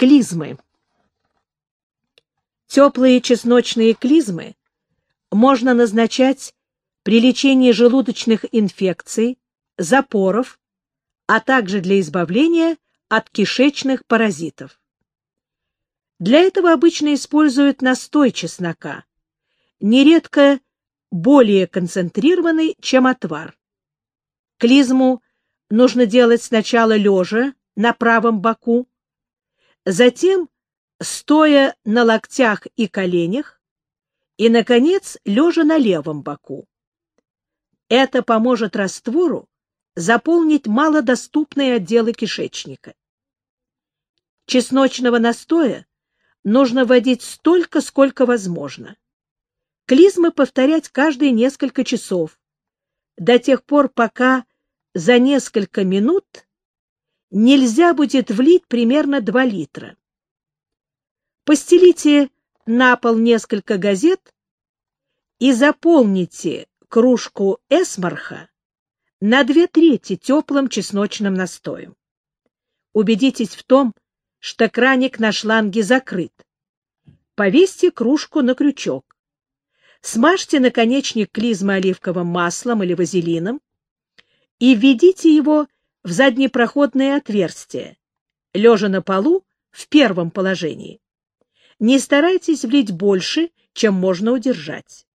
Клизмы. Теплые чесночные клизмы можно назначать при лечении желудочных инфекций, запоров, а также для избавления от кишечных паразитов. Для этого обычно используют настой чеснока, нередко более концентрированный, чем отвар. Клизму нужно делать сначала лежа на правом боку, затем стоя на локтях и коленях и, наконец, лежа на левом боку. Это поможет раствору заполнить малодоступные отделы кишечника. Чесночного настоя нужно вводить столько, сколько возможно. Клизмы повторять каждые несколько часов, до тех пор, пока за несколько минут нельзя будет влить примерно 2 литра. Постелите на пол несколько газет и заполните кружку эсмарха на две трети теплым чесночным настоем. Убедитесь в том, что краник на шланге закрыт. Повесьте кружку на крючок. Смажьте наконечник клизмы оливковым маслом или вазелином и введите его в заднепроходное отверстие, лежа на полу в первом положении. Не старайтесь влить больше, чем можно удержать.